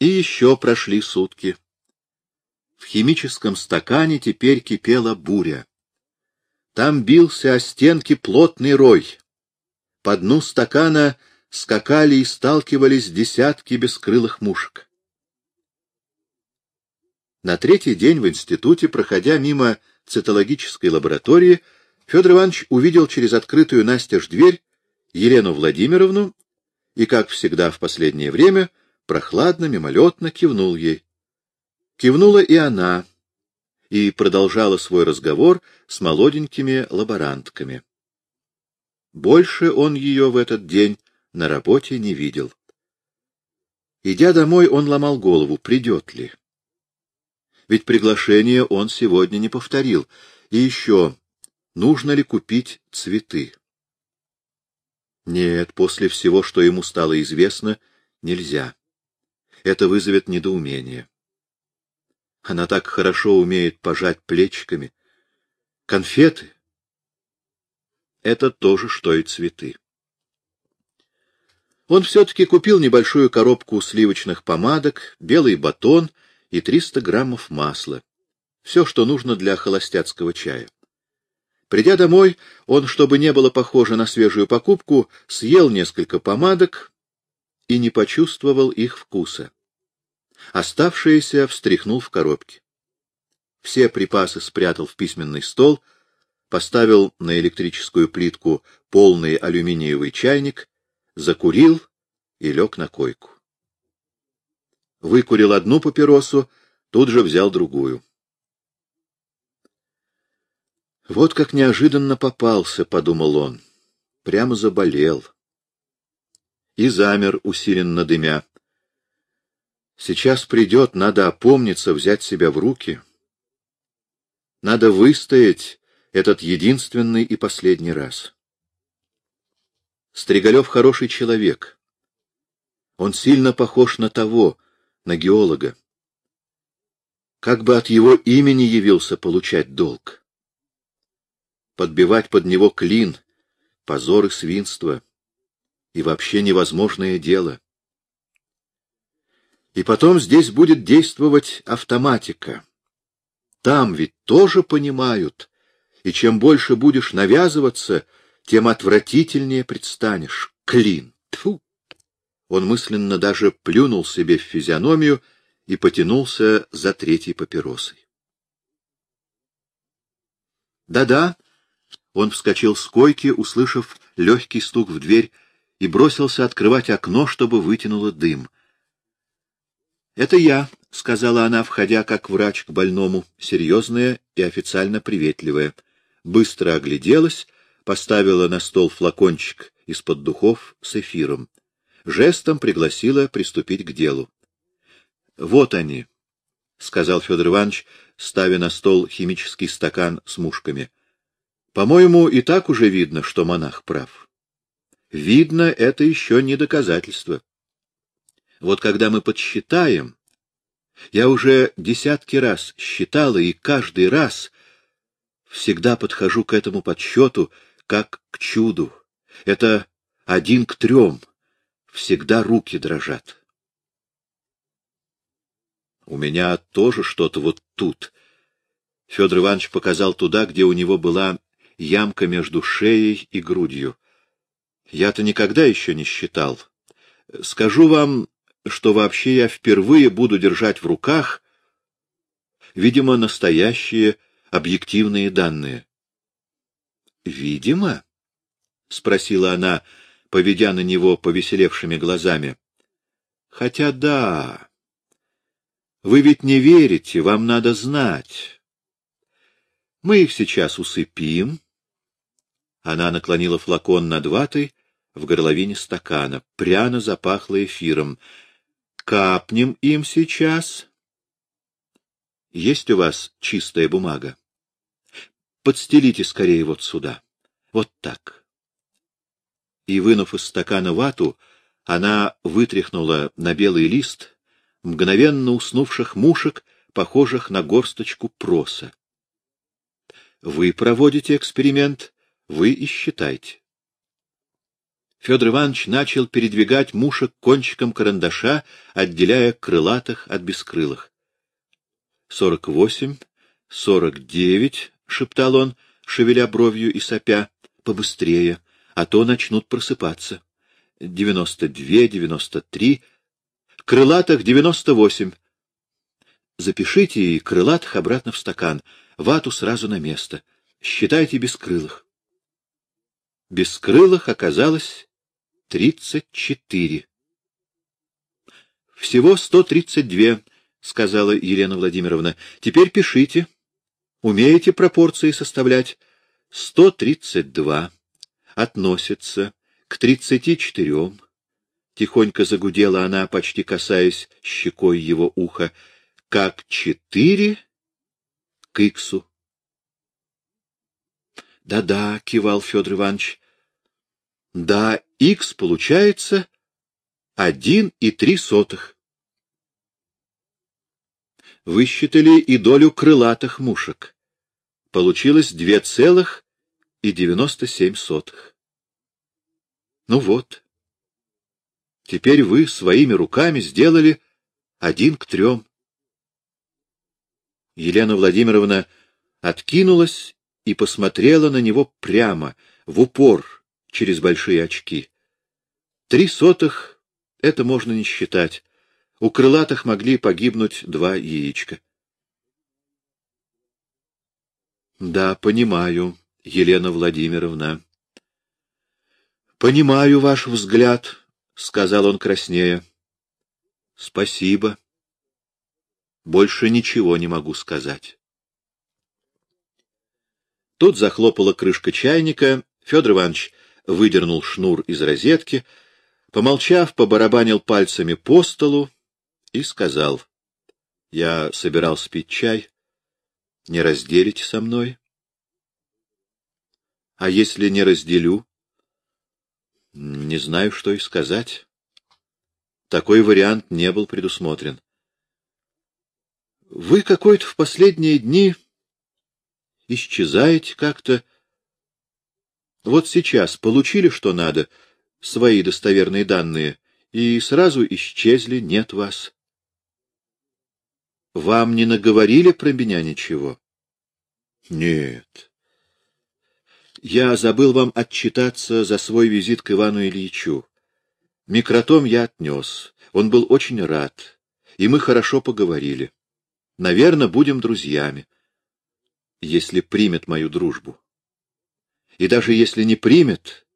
И еще прошли сутки. В химическом стакане теперь кипела буря. Там бился о стенки плотный рой. По дну стакана скакали и сталкивались десятки бескрылых мушек. На третий день в институте, проходя мимо цитологической лаборатории, Федор Иванович увидел через открытую настежь дверь Елену Владимировну и, как всегда в последнее время, прохладно, мимолетно кивнул ей. Кивнула и она, и продолжала свой разговор с молоденькими лаборантками. Больше он ее в этот день на работе не видел. Идя домой, он ломал голову, придет ли. Ведь приглашение он сегодня не повторил. И еще, нужно ли купить цветы? Нет, после всего, что ему стало известно, нельзя. Это вызовет недоумение. Она так хорошо умеет пожать плечиками. Конфеты — это то же, что и цветы. Он все-таки купил небольшую коробку сливочных помадок, белый батон и 300 граммов масла. Все, что нужно для холостяцкого чая. Придя домой, он, чтобы не было похоже на свежую покупку, съел несколько помадок и не почувствовал их вкуса. Оставшиеся встряхнул в коробке. Все припасы спрятал в письменный стол, поставил на электрическую плитку полный алюминиевый чайник, закурил и лег на койку выкурил одну папиросу, тут же взял другую. Вот как неожиданно попался, — подумал он, — прямо заболел. И замер, усиленно дымя. Сейчас придет, надо опомниться, взять себя в руки. Надо выстоять этот единственный и последний раз. Стригалев хороший человек. Он сильно похож на того, на геолога. Как бы от его имени явился получать долг? Подбивать под него клин, позор и свинство, и вообще невозможное дело. И потом здесь будет действовать автоматика. Там ведь тоже понимают, и чем больше будешь навязываться, тем отвратительнее предстанешь. Клин! Тьфу! Он мысленно даже плюнул себе в физиономию и потянулся за третьей папиросой. «Да-да», — он вскочил с койки, услышав легкий стук в дверь, и бросился открывать окно, чтобы вытянуло дым. «Это я», — сказала она, входя как врач к больному, серьезная и официально приветливая. Быстро огляделась, поставила на стол флакончик из-под духов с эфиром жестом пригласила приступить к делу. — Вот они, — сказал Федор Иванович, ставя на стол химический стакан с мушками. — По-моему, и так уже видно, что монах прав. Видно, это еще не доказательство. Вот когда мы подсчитаем, я уже десятки раз считала, и каждый раз всегда подхожу к этому подсчету как к чуду. Это один к трем всегда руки дрожат. У меня тоже что-то вот тут. Федор Иванович показал туда, где у него была ямка между шеей и грудью. Я-то никогда еще не считал. Скажу вам, что вообще я впервые буду держать в руках, видимо, настоящие объективные данные. — Видимо? — спросила она, — поведя на него повеселевшими глазами. — Хотя да. Вы ведь не верите, вам надо знать. Мы их сейчас усыпим. Она наклонила флакон над ватой в горловине стакана. Пряно запахло эфиром. Капнем им сейчас. Есть у вас чистая бумага? Подстелите скорее вот сюда. Вот так и, вынув из стакана вату, она вытряхнула на белый лист мгновенно уснувших мушек, похожих на горсточку проса. Вы проводите эксперимент, вы и считайте. Федор Иванович начал передвигать мушек кончиком карандаша, отделяя крылатых от бескрылых. — Сорок восемь, сорок девять, — шептал он, шевеля бровью и сопя, — побыстрее, а то начнут просыпаться. Девяносто две, девяносто три, крылатых девяносто восемь. Запишите и крылатых обратно в стакан, вату сразу на место. Считайте бескрылых. Бескрылых оказалось тридцать четыре. Всего сто тридцать две, сказала Елена Владимировна. Теперь пишите. Умеете пропорции составлять? Сто тридцать два. Относится к тридцати четырем. Тихонько загудела она, почти касаясь щекой его уха. Как четыре к иксу. Да-да, кивал Федор Иванович. Да, х получается один и три сотых. Высчитали и долю крылатых мушек. Получилось две целых и девяносто семь сотых. Ну вот. Теперь вы своими руками сделали один к трем. Елена Владимировна откинулась и посмотрела на него прямо, в упор, через большие очки. Три сотых — это можно не считать. У крылатых могли погибнуть два яичка. — Да, понимаю, Елена Владимировна. — Понимаю ваш взгляд, — сказал он краснея. — Спасибо. Больше ничего не могу сказать. Тут захлопала крышка чайника. Федор Иванович выдернул шнур из розетки, помолчав, побарабанил пальцами по столу и сказал, — Я собирался пить чай. Не разделите со мной? — А если не разделю? — Не знаю, что и сказать. Такой вариант не был предусмотрен. — Вы какой-то в последние дни исчезаете как-то, вот сейчас получили, что надо, свои достоверные данные, и сразу исчезли, нет вас. Вам не наговорили про меня ничего? Нет. Я забыл вам отчитаться за свой визит к Ивану Ильичу. Микротом я отнес. Он был очень рад, и мы хорошо поговорили. Наверное, будем друзьями, если примет мою дружбу. И даже если не примет,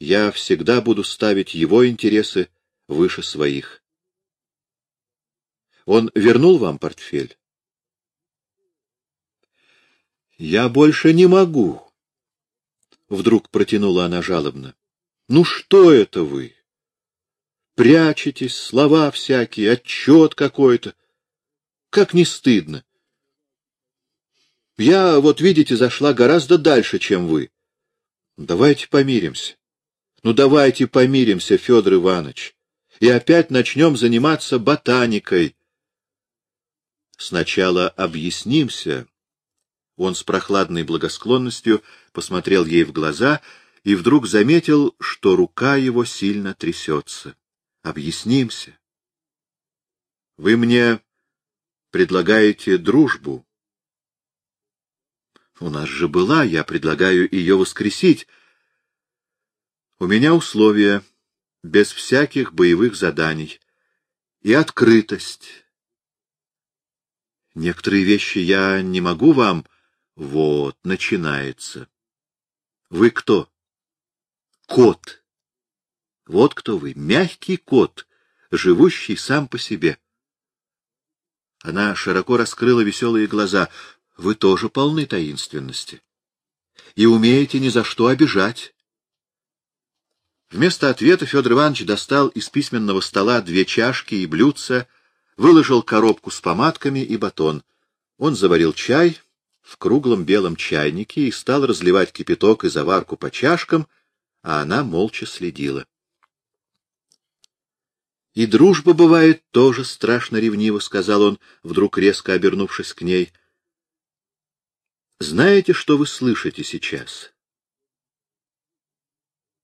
я всегда буду ставить его интересы выше своих. Он вернул вам портфель? Я больше не могу. Вдруг протянула она жалобно. Ну что это вы? Прячетесь, слова всякие, отчет какой-то. Как не стыдно. Я, вот видите, зашла гораздо дальше, чем вы. Давайте помиримся. Ну, давайте помиримся, Федор Иванович, и опять начнем заниматься ботаникой. Сначала объяснимся. Он с прохладной благосклонностью посмотрел ей в глаза и вдруг заметил, что рука его сильно трясется. Объяснимся. Вы мне предлагаете дружбу. У нас же была, я предлагаю ее воскресить. У меня условия, без всяких боевых заданий. И открытость. Некоторые вещи я не могу вам... Вот, начинается. Вы кто? Кот. Вот кто вы, мягкий кот, живущий сам по себе. Она широко раскрыла веселые глаза. Вы тоже полны таинственности. И умеете ни за что обижать. Вместо ответа Федор Иванович достал из письменного стола две чашки и блюдца, выложил коробку с помадками и батон. Он заварил чай в круглом белом чайнике и стал разливать кипяток и заварку по чашкам, а она молча следила. — И дружба бывает тоже страшно ревниво, — сказал он, вдруг резко обернувшись к ней. Знаете, что вы слышите сейчас?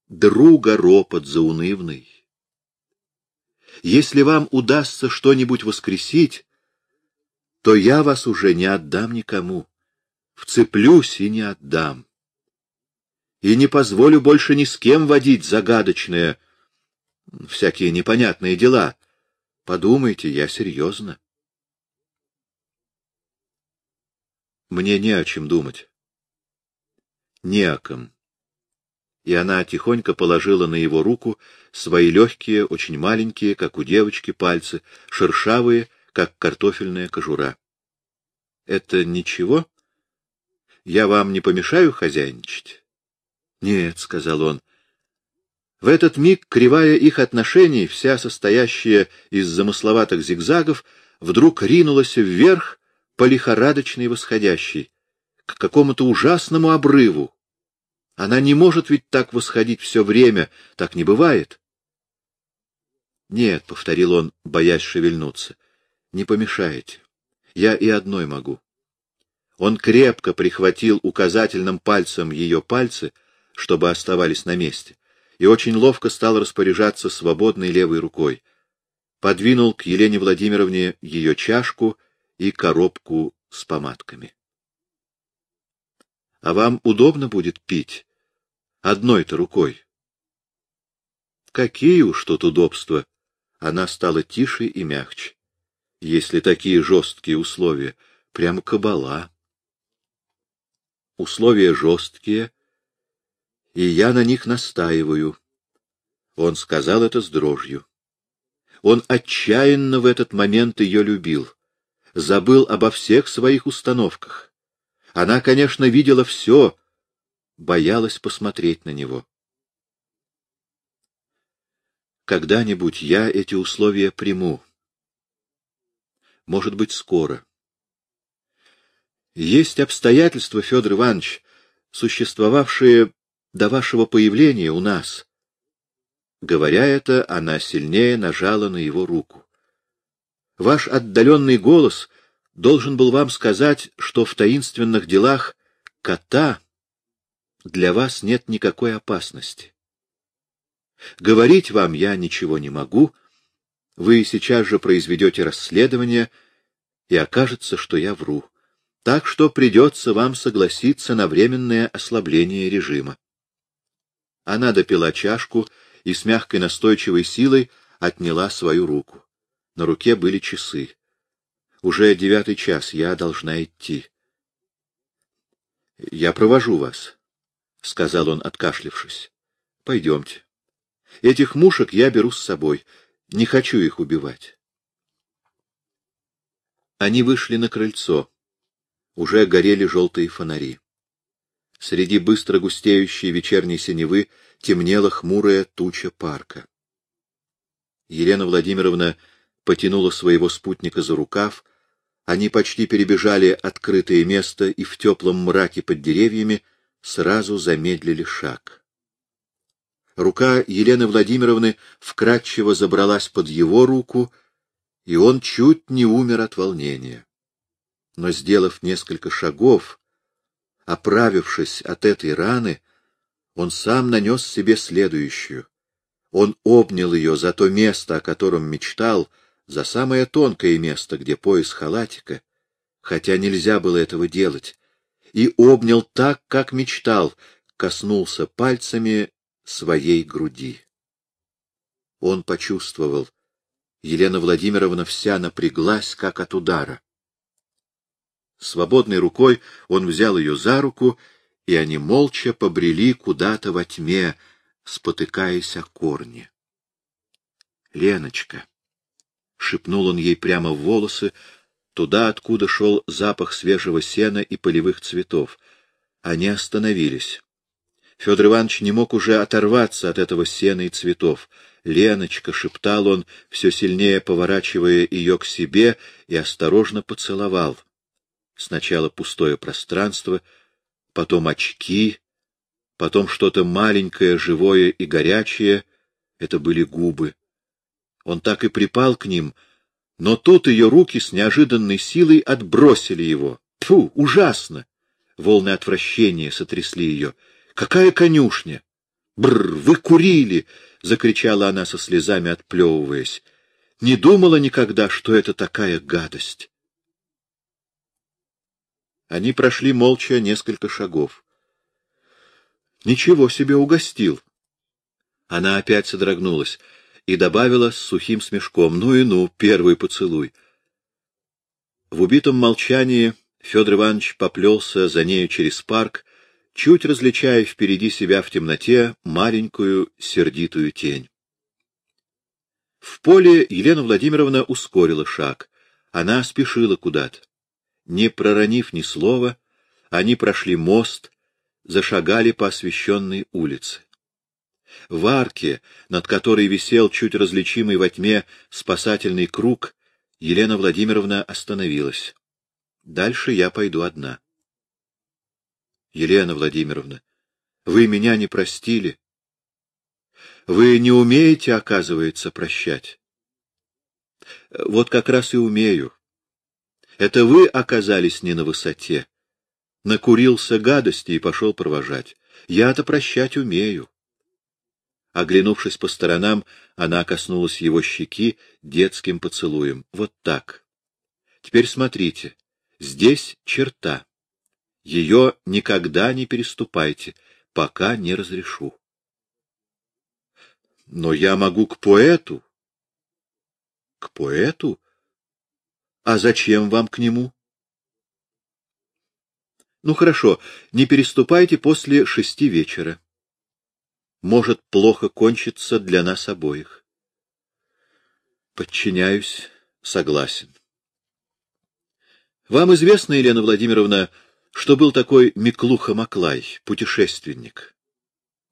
Друга ропот заунывный. Если вам удастся что-нибудь воскресить, то я вас уже не отдам никому. Вцеплюсь и не отдам. И не позволю больше ни с кем водить загадочные, всякие непонятные дела. Подумайте, я серьезно. Мне не о чем думать. Не о ком. И она тихонько положила на его руку свои легкие, очень маленькие, как у девочки, пальцы, шершавые, как картофельная кожура. — Это ничего? Я вам не помешаю хозяйничать? — Нет, — сказал он. В этот миг кривая их отношений, вся состоящая из замысловатых зигзагов, вдруг ринулась вверх по лихорадочной восходящей, к какому-то ужасному обрыву. Она не может ведь так восходить все время, так не бывает. Нет, — повторил он, боясь шевельнуться, — не помешаете. Я и одной могу. Он крепко прихватил указательным пальцем ее пальцы, чтобы оставались на месте, и очень ловко стал распоряжаться свободной левой рукой. Подвинул к Елене Владимировне ее чашку и коробку с помадками. — А вам удобно будет пить? Одной-то рукой. — Какие уж тут удобства! Она стала тише и мягче. Если такие жесткие условия, прямо кабала. Условия жесткие, и я на них настаиваю. Он сказал это с дрожью. Он отчаянно в этот момент ее любил забыл обо всех своих установках. Она, конечно, видела все, боялась посмотреть на него. Когда-нибудь я эти условия приму. Может быть, скоро. Есть обстоятельства, Федор Иванович, существовавшие до вашего появления у нас. Говоря это, она сильнее нажала на его руку. Ваш отдаленный голос должен был вам сказать, что в таинственных делах кота для вас нет никакой опасности. Говорить вам я ничего не могу, вы сейчас же произведете расследование, и окажется, что я вру. Так что придется вам согласиться на временное ослабление режима. Она допила чашку и с мягкой настойчивой силой отняла свою руку. На руке были часы. Уже девятый час, я должна идти. — Я провожу вас, — сказал он, откашлившись. — Пойдемте. Этих мушек я беру с собой. Не хочу их убивать. Они вышли на крыльцо. Уже горели желтые фонари. Среди быстро густеющей вечерней синевы темнела хмурая туча парка. Елена Владимировна потянула своего спутника за рукав, они почти перебежали открытое место и в теплом мраке под деревьями сразу замедлили шаг. Рука Елены Владимировны вкрадчиво забралась под его руку, и он чуть не умер от волнения. Но, сделав несколько шагов, оправившись от этой раны, он сам нанес себе следующую. Он обнял ее за то место, о котором мечтал, за самое тонкое место, где пояс халатика, хотя нельзя было этого делать, и обнял так, как мечтал, коснулся пальцами своей груди. Он почувствовал. Елена Владимировна вся напряглась, как от удара. Свободной рукой он взял ее за руку, и они молча побрели куда-то во тьме, спотыкаясь о корни. — Леночка! — шепнул он ей прямо в волосы, туда, откуда шел запах свежего сена и полевых цветов. Они остановились. Федор Иванович не мог уже оторваться от этого сена и цветов. «Леночка!» — шептал он, все сильнее поворачивая ее к себе, и осторожно поцеловал. Сначала пустое пространство, потом очки, потом что-то маленькое, живое и горячее — это были губы. Он так и припал к ним, но тут ее руки с неожиданной силой отбросили его. Фу, ужасно! Волны отвращения сотрясли ее. Какая конюшня! Бррр, вы курили! — закричала она со слезами, отплевываясь. Не думала никогда, что это такая гадость. Они прошли молча несколько шагов. Ничего себе угостил. Она опять содрогнулась и добавила с сухим смешком, ну и ну, первый поцелуй. В убитом молчании Федор Иванович поплелся за нею через парк, чуть различая впереди себя в темноте маленькую сердитую тень. В поле Елена Владимировна ускорила шаг. Она спешила куда-то. Не проронив ни слова, они прошли мост, зашагали по освещенной улице. В арке, над которой висел чуть различимый во тьме спасательный круг, Елена Владимировна остановилась. Дальше я пойду одна. Елена Владимировна, вы меня не простили. Вы не умеете, оказывается, прощать. Вот как раз и умею. Это вы оказались не на высоте. Накурился гадости и пошел провожать. Я-то прощать умею. Оглянувшись по сторонам, она коснулась его щеки детским поцелуем. Вот так. Теперь смотрите. Здесь черта. Ее никогда не переступайте, пока не разрешу. Но я могу к поэту. К поэту? А зачем вам к нему? Ну хорошо, не переступайте после шести вечера. Может плохо кончиться для нас обоих. Подчиняюсь, согласен. Вам известно, Елена Владимировна, что был такой Миклуха Маклай, путешественник?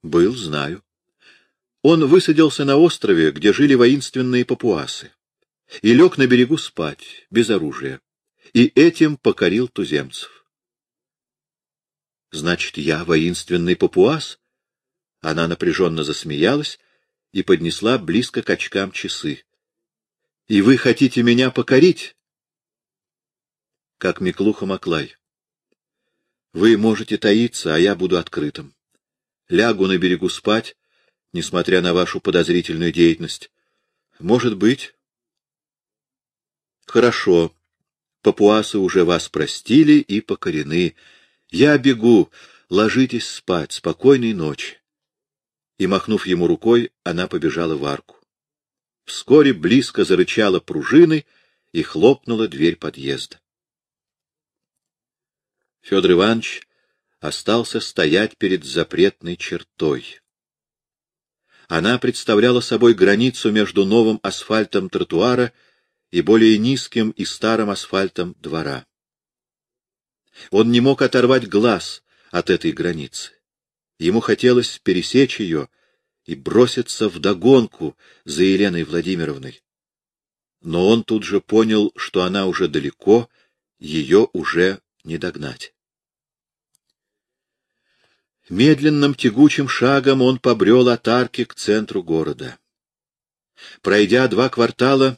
Был, знаю. Он высадился на острове, где жили воинственные папуасы, и лег на берегу спать, без оружия, и этим покорил туземцев. Значит, я воинственный папуас? Она напряженно засмеялась и поднесла близко к очкам часы. — И вы хотите меня покорить? — Как Миклуха Маклай. Вы можете таиться, а я буду открытым. Лягу на берегу спать, несмотря на вашу подозрительную деятельность. Может быть. Хорошо. Папуасы уже вас простили и покорены. Я бегу. Ложитесь спать. Спокойной ночи. И, махнув ему рукой, она побежала в арку. Вскоре близко зарычала пружины и хлопнула дверь подъезда. Федор Иванович остался стоять перед запретной чертой. Она представляла собой границу между новым асфальтом тротуара и более низким и старым асфальтом двора. Он не мог оторвать глаз от этой границы. Ему хотелось пересечь ее и броситься в догонку за Еленой Владимировной. Но он тут же понял, что она уже далеко, ее уже не догнать. Медленным тягучим шагом он побрел от арки к центру города. Пройдя два квартала,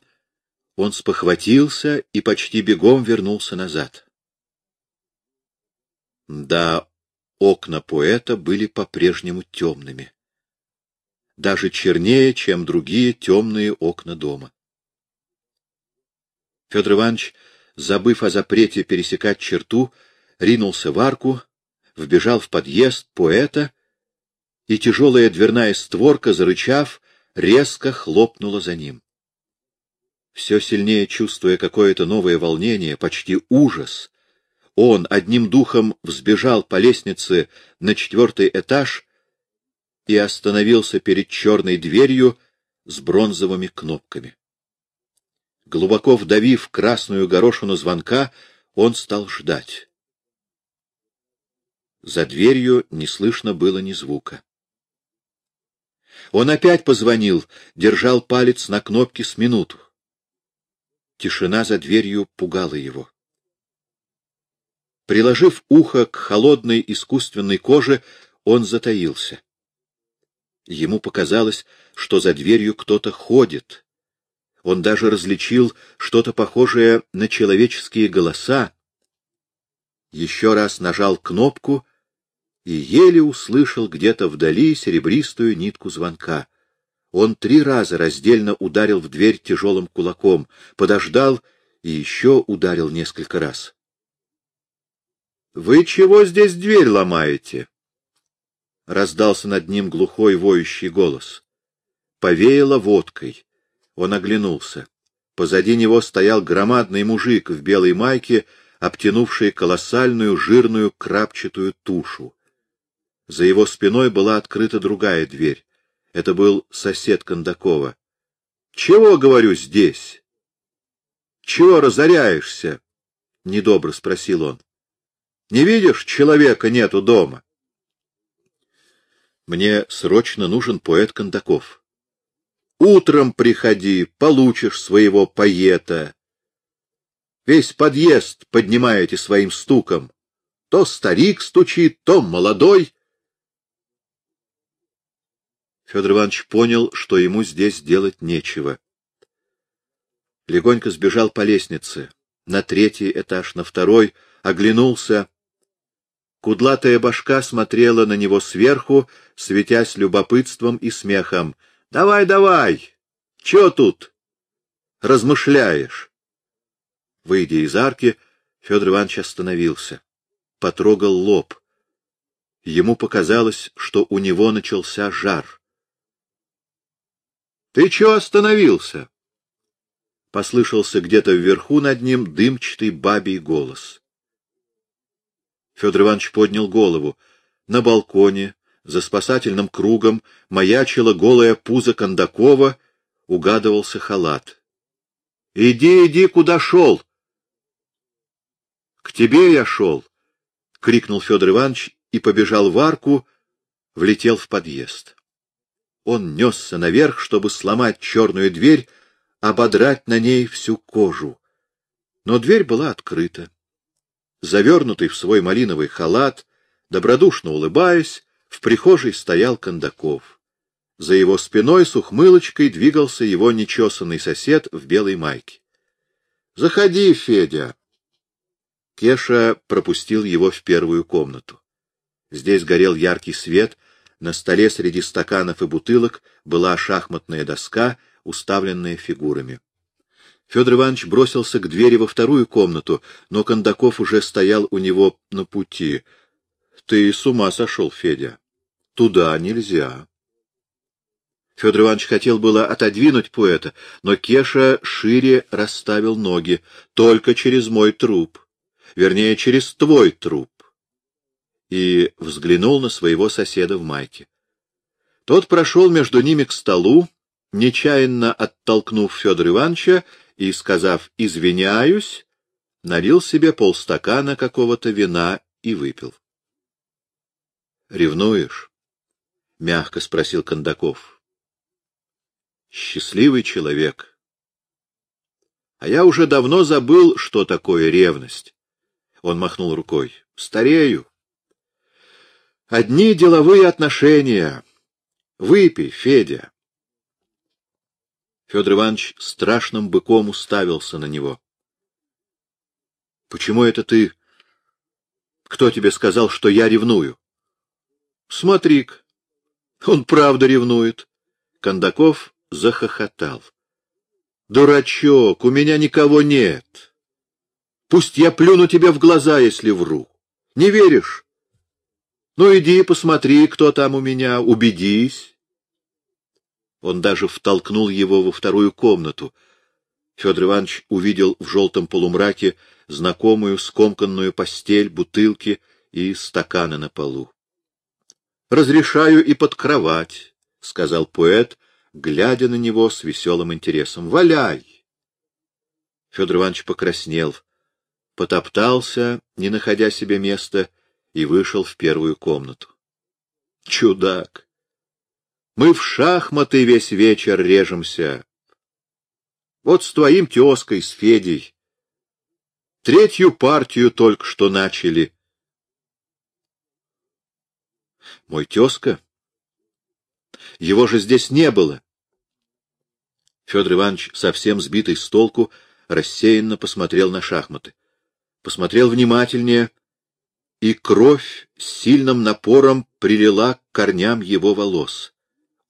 он спохватился и почти бегом вернулся назад. Да, окна поэта были по-прежнему темными. Даже чернее, чем другие темные окна дома. Федор Иванович, забыв о запрете пересекать черту, ринулся в арку, вбежал в подъезд поэта, и тяжелая дверная створка, зарычав, резко хлопнула за ним. Все сильнее чувствуя какое-то новое волнение, почти ужас, он одним духом взбежал по лестнице на четвертый этаж и остановился перед черной дверью с бронзовыми кнопками. Глубоко вдавив красную горошину звонка, он стал ждать. За дверью не слышно было ни звука. Он опять позвонил, держал палец на кнопке с минуту. Тишина за дверью пугала его. Приложив ухо к холодной искусственной коже, он затаился. Ему показалось, что за дверью кто-то ходит. Он даже различил что-то похожее на человеческие голоса, еще раз нажал кнопку и еле услышал где-то вдали серебристую нитку звонка. Он три раза раздельно ударил в дверь тяжелым кулаком, подождал и еще ударил несколько раз. — Вы чего здесь дверь ломаете? — раздался над ним глухой воющий голос. Повеяло водкой. Он оглянулся. Позади него стоял громадный мужик в белой майке, обтянувший колоссальную жирную крапчатую тушу. За его спиной была открыта другая дверь. Это был сосед Кондакова. — Чего, говорю, здесь? — Чего разоряешься? — недобро спросил он. — Не видишь, человека нету дома? — Мне срочно нужен поэт Кондаков. — Утром приходи, получишь своего поэта. Весь подъезд поднимаете своим стуком. То старик стучит, то молодой. Федор Иванович понял, что ему здесь делать нечего. Легонько сбежал по лестнице, на третий этаж, на второй, оглянулся. Кудлатая башка смотрела на него сверху, светясь любопытством и смехом. — Давай, давай! Чё тут? Размышляешь? Выйдя из арки, Федор Иванович остановился, потрогал лоб. Ему показалось, что у него начался жар. Ты чего остановился? Послышался где-то вверху над ним дымчатый бабий голос. Федор Иванович поднял голову. На балконе, за спасательным кругом, маячила голая пузо Кондакова, угадывался халат. — Иди, иди, куда шел? — К тебе я шел! — крикнул Федор Иванович и побежал в арку, влетел в подъезд. Он несся наверх, чтобы сломать черную дверь, ободрать на ней всю кожу. Но дверь была открыта. Завернутый в свой малиновый халат, добродушно улыбаясь, в прихожей стоял Кондаков. За его спиной с ухмылочкой двигался его нечесанный сосед в белой майке. — Заходи, Федя! Кеша пропустил его в первую комнату. Здесь горел яркий свет, на столе среди стаканов и бутылок была шахматная доска, уставленная фигурами. Федор Иванович бросился к двери во вторую комнату, но Кондаков уже стоял у него на пути. — Ты с ума сошел, Федя. Туда нельзя. Федор Иванович хотел было отодвинуть поэта, но Кеша шире расставил ноги. Только через мой труп. Вернее, через твой труп и взглянул на своего соседа в майке. Тот прошел между ними к столу, нечаянно оттолкнув Федора Ивановича и, сказав «извиняюсь», налил себе полстакана какого-то вина и выпил. — Ревнуешь? — мягко спросил Кондаков. — Счастливый человек. А я уже давно забыл, что такое ревность. Он махнул рукой. — Старею. Одни деловые отношения. Выпей, Федя. Федор Иванович страшным быком уставился на него. — Почему это ты... Кто тебе сказал, что я ревную? — Смотри-ка, он правда ревнует. Кондаков захохотал. — Дурачок, у меня никого нет. Пусть я плюну тебе в глаза, если вру. Не веришь? Ну, иди посмотри, кто там у меня, убедись. Он даже втолкнул его во вторую комнату. Федор Иванович увидел в желтом полумраке знакомую скомканную постель, бутылки и стаканы на полу. — Разрешаю и под кровать, — сказал поэт, глядя на него с веселым интересом. — Валяй! Федор Иванович покраснел, потоптался, не находя себе места, и вышел в первую комнату. Чудак! Мы в шахматы весь вечер режемся. Вот с твоим тезкой, с Федей. Третью партию только что начали. Мой тезка? Его же здесь не было. Федор Иванович, совсем сбитый с толку, рассеянно посмотрел на шахматы. Посмотрел внимательнее и кровь с сильным напором прилила к корням его волос.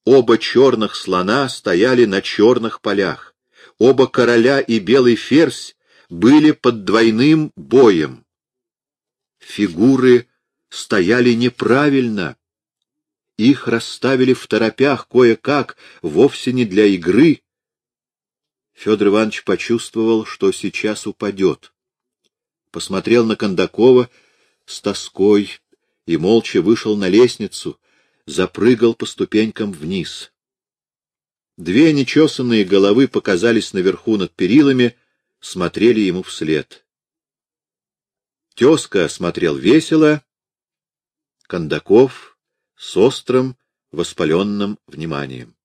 Оба черных слона стояли на черных полях. Оба короля и белый ферзь были под двойным боем. Фигуры стояли неправильно. Их расставили в торопях кое-как, вовсе не для игры. Федор Иванович почувствовал, что сейчас упадет. Посмотрел на Кондакова с тоской и молча вышел на лестницу, запрыгал по ступенькам вниз. Две нечесанные головы показались наверху над перилами, смотрели ему вслед. Тезка смотрел весело, Кондаков с острым, воспаленным вниманием.